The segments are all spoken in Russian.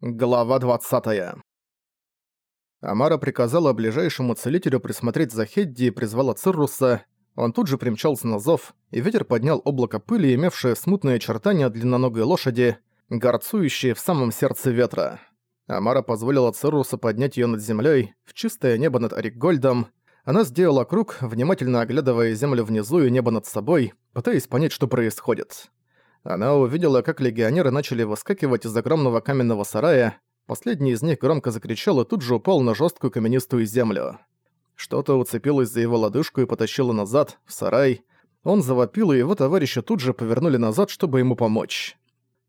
Глава 20. Амара приказала ближайшему целителю присмотреть за Хедди и призвала Цирруса. Он тут же примчался на зов, и ветер поднял облако пыли, имевшее смутные очертания длинноногой лошади, горцующие в самом сердце ветра. Амара позволила Циррусу поднять её над землей, в чистое небо над Орикгольдом. Она сделала круг, внимательно оглядывая землю внизу и небо над собой, пытаясь понять, что происходит. Она увидела, как легионеры начали выскакивать из огромного каменного сарая. Последний из них громко закричал и тут же упал на жесткую каменистую землю. Что-то уцепилось за его лодыжку и потащило назад, в сарай. Он завопил, и его товарищи тут же повернули назад, чтобы ему помочь.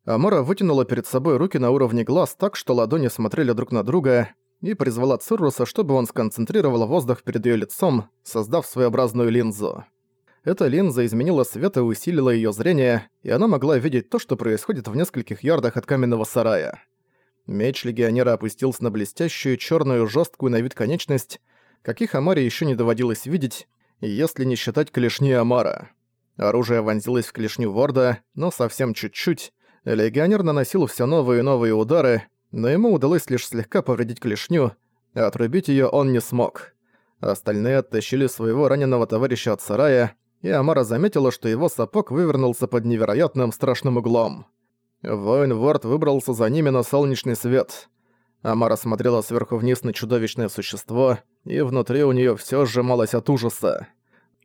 Амара вытянула перед собой руки на уровне глаз так, что ладони смотрели друг на друга, и призвала Цирруса, чтобы он сконцентрировал воздух перед ее лицом, создав своеобразную линзу. Эта линза изменила свет и усилила её зрение, и она могла видеть то, что происходит в нескольких ярдах от каменного сарая. Меч легионера опустился на блестящую, чёрную, жёсткую на вид конечность, каких Амаре ещё не доводилось видеть, если не считать клешни Амара. Оружие вонзилось в клешню Ворда, но совсем чуть-чуть. Легионер наносил всё новые и новые удары, но ему удалось лишь слегка повредить клешню, отрубить её он не смог. Остальные оттащили своего раненого товарища от сарая, и Амара заметила, что его сапог вывернулся под невероятным страшным углом. Воин Ворд выбрался за ними на солнечный свет. Амара смотрела сверху вниз на чудовищное существо, и внутри у нее все сжималось от ужаса.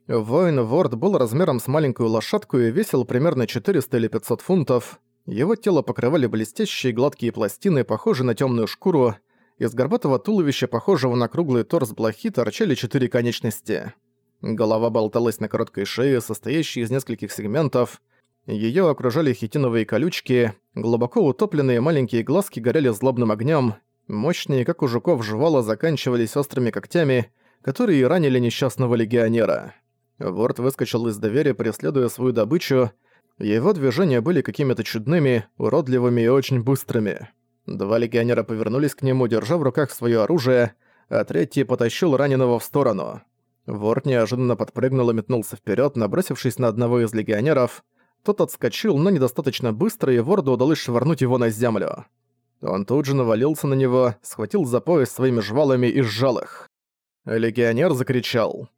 Воин Ворд был размером с маленькую лошадку и весил примерно 400 или 500 фунтов. Его тело покрывали блестящие гладкие пластины, похожие на темную шкуру. Из горбатого туловища, похожего на круглый торс блохи, торчали четыре конечности. Голова болталась на короткой шее, состоящей из нескольких сегментов. Её окружали хитиновые колючки, глубоко утопленные маленькие глазки горели злобным огнём, мощные, как у жуков, жвала заканчивались острыми когтями, которые ранили несчастного легионера. Ворд выскочил из доверия, преследуя свою добычу. Его движения были какими-то чудными, уродливыми и очень быстрыми. Два легионера повернулись к нему, держа в руках своё оружие, а третий потащил раненого в сторону. Ворд неожиданно подпрыгнул и метнулся вперед, набросившись на одного из легионеров. Тот отскочил, но недостаточно быстро, и Ворду удалось швырнуть его на землю. Он тут же навалился на него, схватил за пояс своими жвалами и сжал их. Легионер закричал.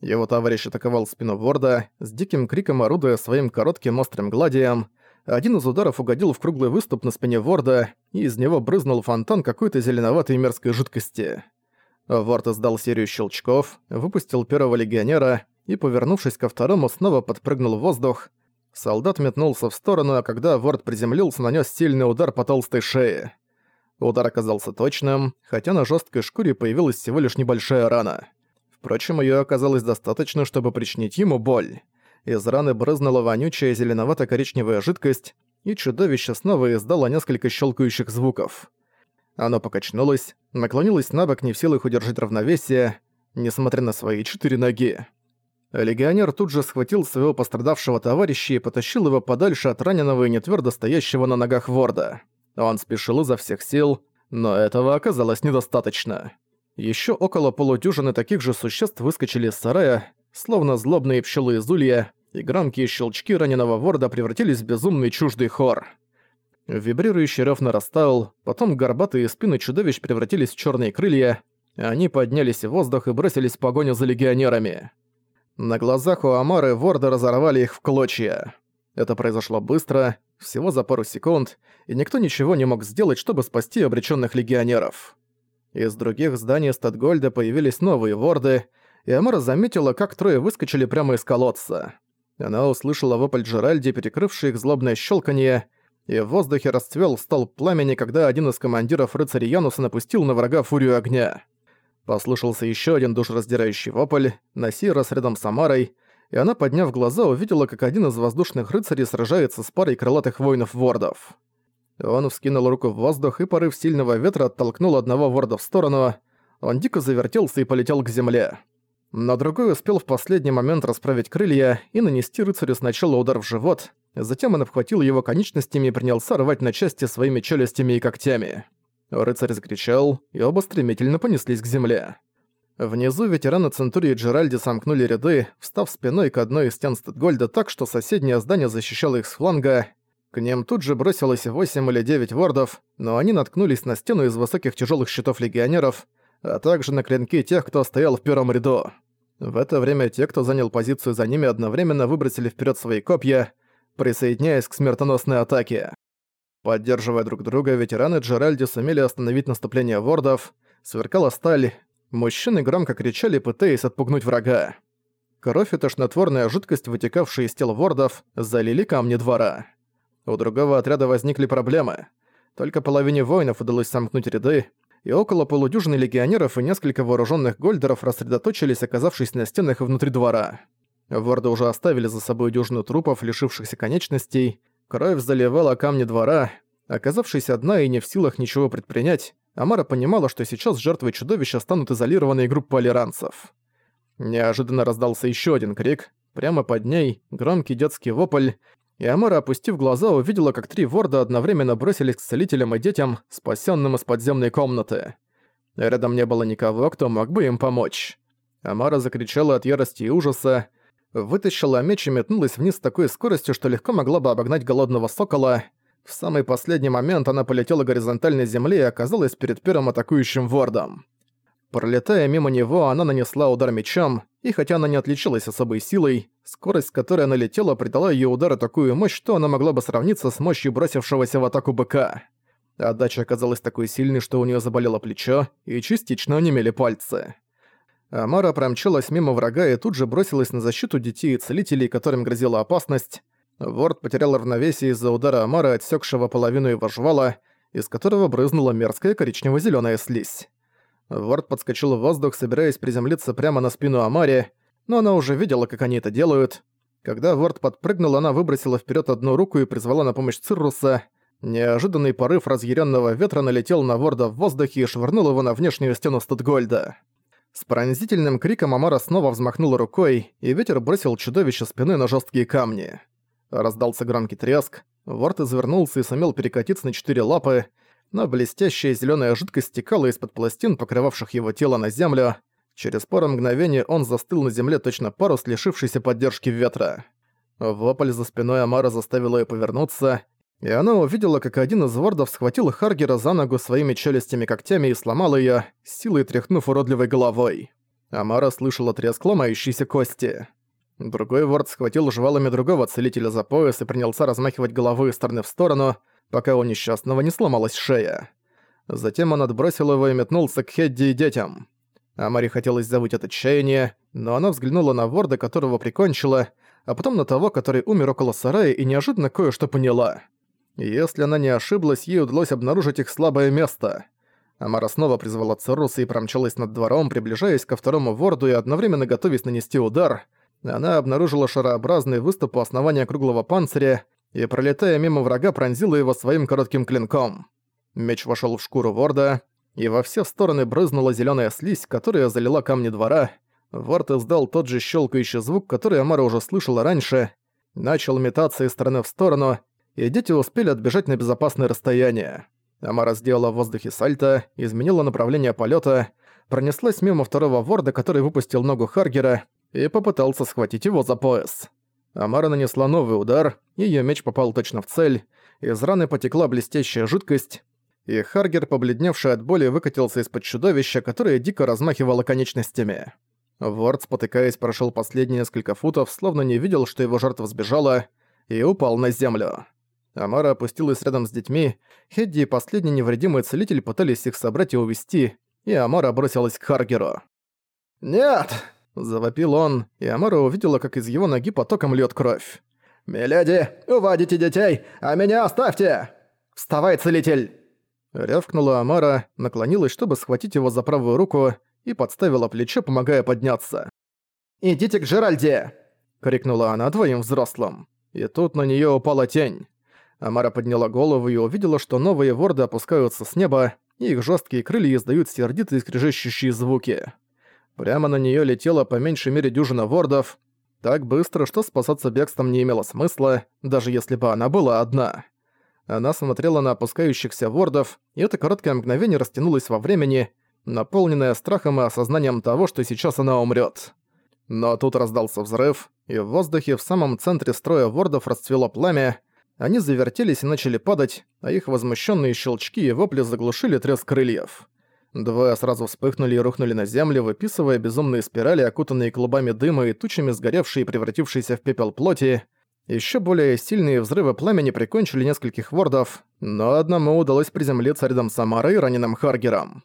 Его товарищ атаковал спину Ворда, с диким криком орудуя своим коротким острым гладием. Один из ударов угодил в круглый выступ на спине Ворда, и из него брызнул фонтан какой-то зеленоватой мерзкой жидкости. Ворт издал серию щелчков, выпустил первого легионера и, повернувшись ко второму, снова подпрыгнул в воздух. Солдат метнулся в сторону, а когда Ворд приземлился, нанес сильный удар по толстой шее. Удар оказался точным, хотя на жесткой шкуре появилась всего лишь небольшая рана. Впрочем, ее оказалось достаточно, чтобы причинить ему боль. Из раны брызнула вонючая зеленовато-коричневая жидкость, и чудовище снова издало несколько щелкающих звуков. Оно покачнулось, наклонилось на бок не в силах удержать равновесие, несмотря на свои четыре ноги. Легионер тут же схватил своего пострадавшего товарища и потащил его подальше от раненого и нетвёрдо стоящего на ногах Ворда. Он спешил изо всех сил, но этого оказалось недостаточно. Ещё около полудюжины таких же существ выскочили из сарая, словно злобные пчелы из улья, и громкие щелчки раненого Ворда превратились в безумный чуждый хор. Вибрирующий рёв нарастал, потом горбатые спины чудовищ превратились в чёрные крылья, они поднялись в воздух и бросились в погоню за легионерами. На глазах у Амары ворды разорвали их в клочья. Это произошло быстро, всего за пару секунд, и никто ничего не мог сделать, чтобы спасти обречённых легионеров. Из других зданий Статгольда появились новые ворды, и Амара заметила, как трое выскочили прямо из колодца. Она услышала вопль Джеральди, перекрывший их злобное щелканье, и в воздухе расцвел столб пламени, когда один из командиров рыцарей Януса напустил на врага фурию огня. Послышался еще один душераздирающий вопль, на сей раз рядом с Амарой, и она, подняв глаза, увидела, как один из воздушных рыцарей сражается с парой крылатых воинов-вордов. Он вскинул руку в воздух, и порыв сильного ветра оттолкнул одного ворда в сторону. Он дико завертелся и полетел к земле. Но другой успел в последний момент расправить крылья и нанести рыцарю сначала удар в живот, затем он обхватил его конечностями и принялся рвать на части своими челюстями и когтями. Рыцарь закричал, и оба стремительно понеслись к земле. Внизу ветераны Центурии Джеральди сомкнули ряды, встав спиной к одной из стен Стедгольда так, что соседнее здание защищало их с фланга. К ним тут же бросилось 8 или 9 вордов, но они наткнулись на стену из высоких тяжелых щитов легионеров, а также на клинки тех, кто стоял в первом ряду. В это время те, кто занял позицию за ними, одновременно выбросили вперед свои копья, присоединяясь к смертоносной атаке. Поддерживая друг друга, ветераны Джеральди сумели остановить наступление вордов, сверкала сталь, мужчины громко кричали, пытаясь отпугнуть врага. Кровь и тошнотворная жидкость, вытекавшие из тел вордов, залили камни двора. У другого отряда возникли проблемы. Только половине воинов удалось сомкнуть ряды, и около полудюжины легионеров и несколько вооруженных гольдеров рассредоточились, оказавшись на стенах и внутри двора. Ворды уже оставили за собой дюжину трупов, лишившихся конечностей, кровь заливала камни двора. Оказавшись одна и не в силах ничего предпринять, Амара понимала, что сейчас жертвой чудовища станут изолированные группы алиранцев. Неожиданно раздался еще один крик, прямо под ней, громкий детский вопль, и Амара, опустив глаза, увидела, как три ворда одновременно бросились к целителям и детям, спасенным из подземной комнаты. Рядом не было никого, кто мог бы им помочь. Амара закричала от ярости и ужаса, вытащила меч и метнулась вниз с такой скоростью, что легко могла бы обогнать голодного сокола. В самый последний момент она полетела горизонтальной земле и оказалась перед первым атакующим вордом. Пролетая мимо него, она нанесла удар мечом, и хотя она не отличалась особой силой, скорость, с которой она летела, придала ее удару такую мощь, что она могла бы сравниться с мощью бросившегося в атаку быка. Отдача оказалась такой сильной, что у нее заболело плечо, и частично онемели пальцы. Амара промчалась мимо врага и тут же бросилась на защиту детей и целителей, которым грозила опасность. Ворд потерял равновесие из-за удара Амара, отсекшего половину его жвала, из которого брызнула мерзкая коричнево зеленая слизь. Ворд подскочил в воздух, собираясь приземлиться прямо на спину Амари, но она уже видела, как они это делают. Когда Ворд подпрыгнул, она выбросила вперед одну руку и призвала на помощь Цирруса. Неожиданный порыв разъяренного ветра налетел на Ворда в воздухе и швырнул его на внешнюю стену Статгольда. С пронзительным криком Амара снова взмахнула рукой, и ветер бросил чудовище спины на жесткие камни. Раздался громкий треск, Ворд извернулся и сумел перекатиться на четыре лапы, но блестящая зеленая жидкость стекала из-под пластин, покрывавших его тело на землю. Через пару мгновений он застыл на земле точно парус, лишившийся поддержки ветра. Вопль за спиной Амара заставил ее повернуться, и она увидела, как один из вордов схватил Харгера за ногу своими челюстями-когтями и сломал ее, силой тряхнув уродливой головой. Амара слышала треск ломающейся кости. Другой ворд схватил жвалами другого целителя за пояс и принялся размахивать головой из стороны в сторону, пока у несчастного не сломалась шея. Затем он отбросил его и метнулся к Хедди и детям. Амари хотелось забыть от отчаяния, но она взглянула на ворда, которого прикончила, а потом на того, который умер около сарая, и неожиданно кое-что поняла. Если она не ошиблась, ей удалось обнаружить их слабое место. Амара снова призвала Церуса и промчалась над двором, приближаясь ко второму ворду и одновременно готовясь нанести удар. Она обнаружила шарообразный выступ у основания круглого панциря, и, пролетая мимо врага, пронзила его своим коротким клинком. Меч вошел в шкуру Ворда, и во все стороны брызнула зеленая слизь, которая залила камни двора. Ворд издал тот же щелкающий звук, который Амара уже слышала раньше, начал метаться из стороны в сторону, и дети успели отбежать на безопасное расстояние. Амара сделала в воздухе сальто, изменила направление полета, пронеслась мимо второго ворда, который выпустил ногу Харгера, и попытался схватить его за пояс. Амара нанесла новый удар, её меч попал точно в цель, из раны потекла блестящая жидкость, и Харгер, побледневший от боли, выкатился из-под чудовища, которое дико размахивало конечностями. Ворд, спотыкаясь, прошёл последние несколько футов, словно не видел, что его жертва сбежала, и упал на землю. Амара опустилась рядом с детьми, Хедди и последний невредимый целитель пытались их собрать и увести, и Амара бросилась к Харгеру. «Нет!» Завопил он, и Амара увидела, как из его ноги потоком льёт кровь. «Миледи, уводите детей, а меня оставьте! Вставай, целитель!» Рявкнула Амара, наклонилась, чтобы схватить его за правую руку, и подставила плечо, помогая подняться. «Идите к Жеральде!» — крикнула она двоим взрослым. И тут на неё упала тень. Амара подняла голову и увидела, что новые ворды опускаются с неба, и их жёсткие крылья издают сердитые скрежещущие звуки. Прямо на неё летело по меньшей мере дюжина вордов, так быстро, что спасаться бегством не имело смысла, даже если бы она была одна. Она смотрела на опускающихся вордов, и это короткое мгновение растянулось во времени, наполненное страхом и осознанием того, что сейчас она умрёт. Но тут раздался взрыв, и в воздухе в самом центре строя вордов расцвело пламя, они завертелись и начали падать, а их возмущенные щелчки и вопли заглушили треск крыльев. Двое сразу вспыхнули и рухнули на землю, выписывая безумные спирали, окутанные клубами дыма и тучами сгоревшие и превратившиеся в пепел плоти. Еще более сильные взрывы пламени прикончили нескольких вордов, но одному удалось приземлиться рядом с Амарой раненым Харгером.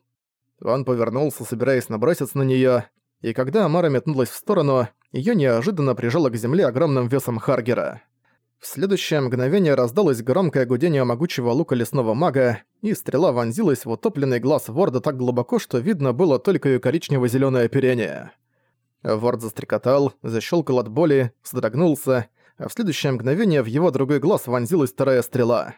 Он повернулся, собираясь наброситься на нее, и когда Амара метнулась в сторону, ее неожиданно прижало к земле огромным весом Харгера. В следующее мгновение раздалось громкое гудение могучего лука лесного мага, и стрела вонзилась в утопленный глаз Ворда так глубоко, что видно было только её коричнево-зелёное оперение. Ворд застрекотал, защёлкал от боли, содрогнулся, а в следующее мгновение в его другой глаз вонзилась вторая стрела.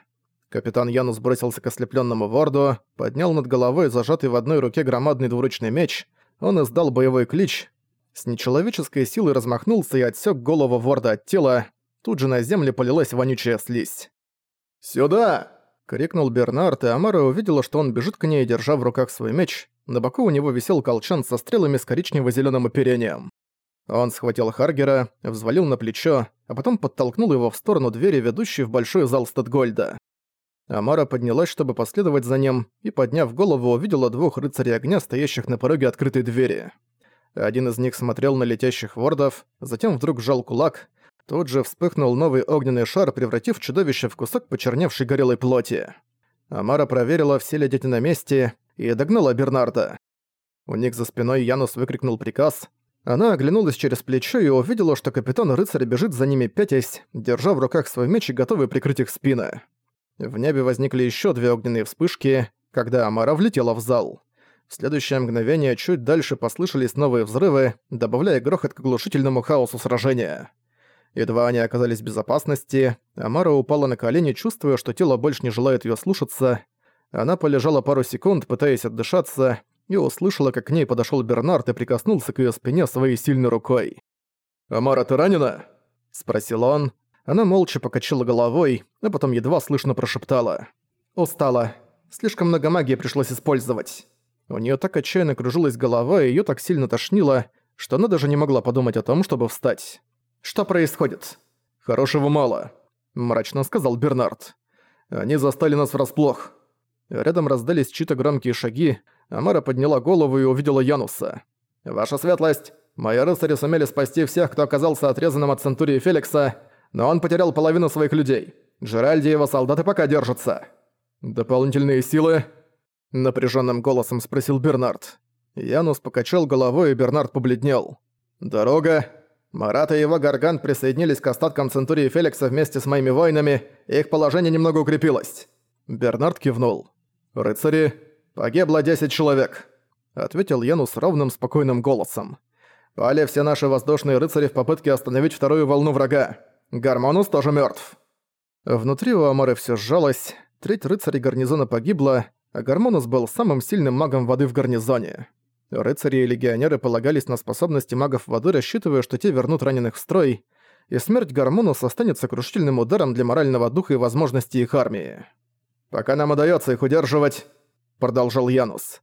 Капитан Янус бросился к ослеплённому Ворду, поднял над головой зажатый в одной руке громадный двуручный меч, он издал боевой клич, с нечеловеческой силой размахнулся и отсёк голову Ворда от тела, Тут же на землю полилась вонючая слизь. «Сюда!» — крикнул Бернард, и Амара увидела, что он бежит к ней, держа в руках свой меч. На боку у него висел колчан со стрелами с коричнево-зелёным оперением. Он схватил Харгера, взвалил на плечо, а потом подтолкнул его в сторону двери, ведущей в большой зал Стэдгольда. Амара поднялась, чтобы последовать за ним, и, подняв голову, увидела двух рыцарей огня, стоящих на пороге открытой двери. Один из них смотрел на летящих вордов, затем вдруг сжал кулак, Тут же вспыхнул новый огненный шар, превратив чудовище в кусок почерневшей горелой плоти. Амара проверила, все ли дети на месте, и догнала Бернарда. У них за спиной Янус выкрикнул приказ. Она оглянулась через плечо и увидела, что капитан рыцаря бежит за ними пятясь, держа в руках свой меч и готовый прикрыть их спины. В небе возникли еще две огненные вспышки, когда Амара влетела в зал. В следующее мгновение чуть дальше послышались новые взрывы, добавляя грохот к оглушительному хаосу сражения. Едва они оказались в безопасности, Амара упала на колени, чувствуя, что тело больше не желает её слушаться. Она полежала пару секунд, пытаясь отдышаться, и услышала, как к ней подошёл Бернард и прикоснулся к её спине своей сильной рукой. «Амара, ты ранена?» – спросил он. Она молча покачала головой, а потом едва слышно прошептала. «Устала. Слишком много магии пришлось использовать». У неё так отчаянно кружилась голова, и её так сильно тошнило, что она даже не могла подумать о том, чтобы встать. Что происходит?» «Хорошего мало», — мрачно сказал Бернард. «Они застали нас врасплох». Рядом раздались чьи-то громкие шаги, Амара подняла голову и увидела Януса. «Ваша светлость, мои рыцари сумели спасти всех, кто оказался отрезанным от Центурии Феликса, но он потерял половину своих людей. Джеральди и его солдаты пока держатся». «Дополнительные силы?» — напряженным голосом спросил Бернард. Янус покачал головой, и Бернард побледнел. «Дорога?» Марат и его Гарган присоединились к остаткам Центурии Феликса вместе с моими воинами, и их положение немного укрепилось». Бернард кивнул. «Рыцари, погибло 10 человек», — ответил Янус ровным, спокойным голосом. «Пали все наши воздушные рыцари в попытке остановить вторую волну врага. Гармонус тоже мертв. Внутри у Амары все сжалось, треть рыцарей гарнизона погибла, а Гармонус был самым сильным магом воды в гарнизоне. Рыцари и легионеры полагались на способности магов воды, рассчитывая, что те вернут раненых в строй, и смерть Гармонуса станет сокрушительным ударом для морального духа и возможностей их армии. «Пока нам удается их удерживать», — продолжал Янус.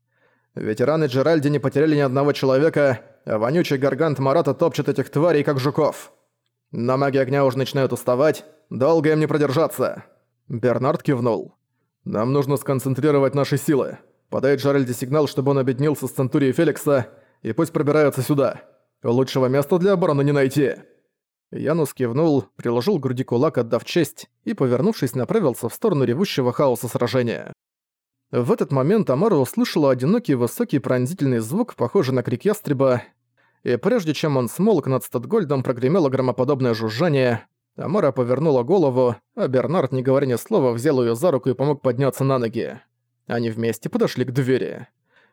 «Ветераны Джеральди не потеряли ни одного человека, а вонючий гаргант Марата топчет этих тварей, как жуков. Но маги огня уже начинают уставать, долго им не продержаться». Бернард кивнул. «Нам нужно сконцентрировать наши силы. Подай Джеральде сигнал, чтобы он объединился с Центурией Феликса, и пусть пробираются сюда. Лучшего места для обороны не найти». Янус кивнул, приложил к груди кулак, отдав честь, и, повернувшись, направился в сторону ревущего хаоса сражения. В этот момент Амара услышала одинокий высокий пронзительный звук, похожий на крик ястреба, и прежде чем он смолк над Статгольдом, прогремело громоподобное жужжание. Амара повернула голову, а Бернард, не говоря ни слова, взял ее за руку и помог подняться на ноги. Они вместе подошли к двери.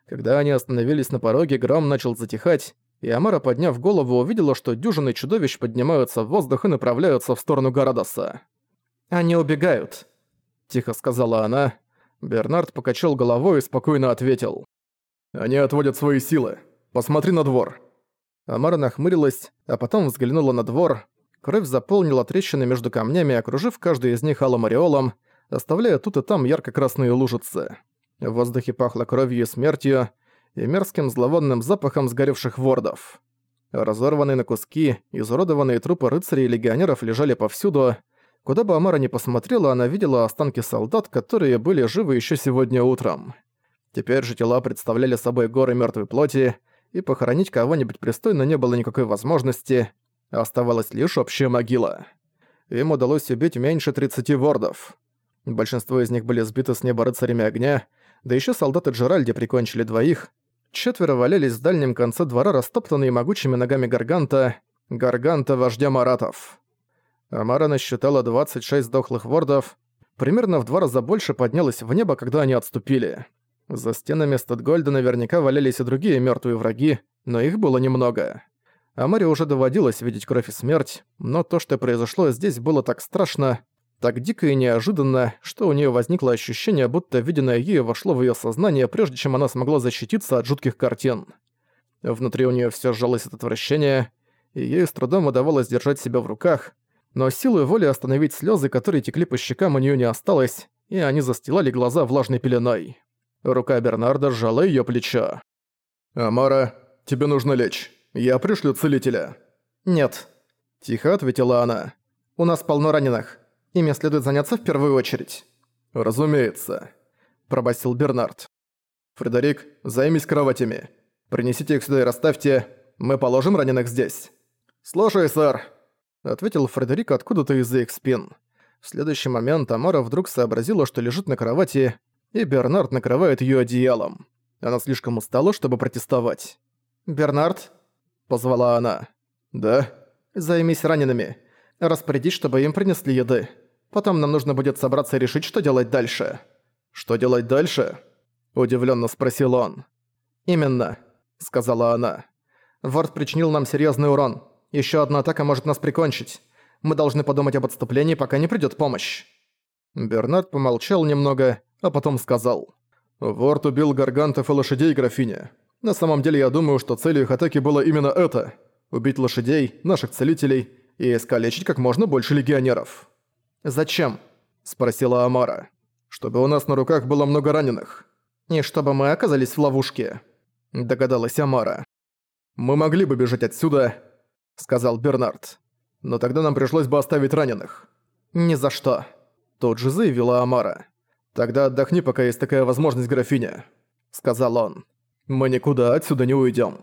Когда они остановились на пороге, гром начал затихать, и Амара, подняв голову, увидела, что дюжины чудовищ поднимаются в воздух и направляются в сторону Городоса. «Они убегают», — тихо сказала она. Бернард покачал головой и спокойно ответил. «Они отводят свои силы. Посмотри на двор». Амара нахмурилась, а потом взглянула на двор. Кровь заполнила трещины между камнями, окружив каждый из них алым ореолом, оставляя тут и там ярко-красные лужицы. В воздухе пахло кровью и смертью, и мерзким зловонным запахом сгоревших вордов. Разорванные на куски, изуродованные трупы рыцарей и легионеров лежали повсюду, Куда бы Амара ни посмотрела, она видела останки солдат, которые были живы еще сегодня утром. Теперь же тела представляли собой горы мертвой плоти, и похоронить кого-нибудь пристойно не было никакой возможности, оставалась лишь общая могила. Им удалось убить меньше 30 вордов. Большинство из них были сбиты с неба рыцарями огня, да еще солдаты Джеральди прикончили двоих. Четверо валялись в дальнем конце двора, растоптанные могучими ногами Гарганта, Гарганта вождя Маратов. Амара насчитала 26 дохлых вордов, примерно в два раза больше поднялась в небо, когда они отступили. За стенами Статгольда наверняка валялись и другие мертвые враги, но их было немного. Амаре уже доводилось видеть кровь и смерть, но то, что произошло здесь, было так страшно, так дико и неожиданно, что у нее возникло ощущение, будто виденное ею вошло в ее сознание, прежде чем она смогла защититься от жутких картин. Внутри у нее все сжалось от отвращения, и ей с трудом удавалось держать себя в руках, но силы воли остановить слезы, которые текли по щекам, у нее не осталось, и они застилали глаза влажной пеленой. Рука Бернарда сжала ее плечо. «Амара, тебе нужно лечь». Я пришлю целителя». «Нет», – тихо ответила она. «У нас полно раненых. Ими следует заняться в первую очередь». «Разумеется», – пробасил Бернард. «Фредерик, займись кроватями. Принесите их сюда и расставьте. Мы положим раненых здесь». «Слушай, сэр», – ответил Фредерик откуда-то из-за их спин. В следующий момент Амара вдруг сообразила, что лежит на кровати, и Бернард накрывает ее одеялом. Она слишком устала, чтобы протестовать. «Бернард?» — позвала она. «Да?» «Займись ранеными. Распорядись, чтобы им принесли еды. Потом нам нужно будет собраться и решить, что делать дальше». «Что делать дальше?» — удивленно спросил он. «Именно», — сказала она. «Ворд причинил нам серьезный урон. Еще одна атака может нас прикончить. Мы должны подумать об отступлении, пока не придет помощь». Бернард помолчал немного, а потом сказал. «Ворд убил гаргантов и лошадей, графиня. На самом деле я думаю, что целью их атаки было именно это – убить лошадей, наших целителей и искалечить как можно больше легионеров. «Зачем?» – спросила Амара. «Чтобы у нас на руках было много раненых. И чтобы мы оказались в ловушке», – догадалась Амара. «Мы могли бы бежать отсюда», – сказал Бернард. «Но тогда нам пришлось бы оставить раненых». «Ни за что», – тут же заявила Амара. «Тогда отдохни, пока есть такая возможность, графиня», – сказал он. Мы никуда отсюда не уйдем.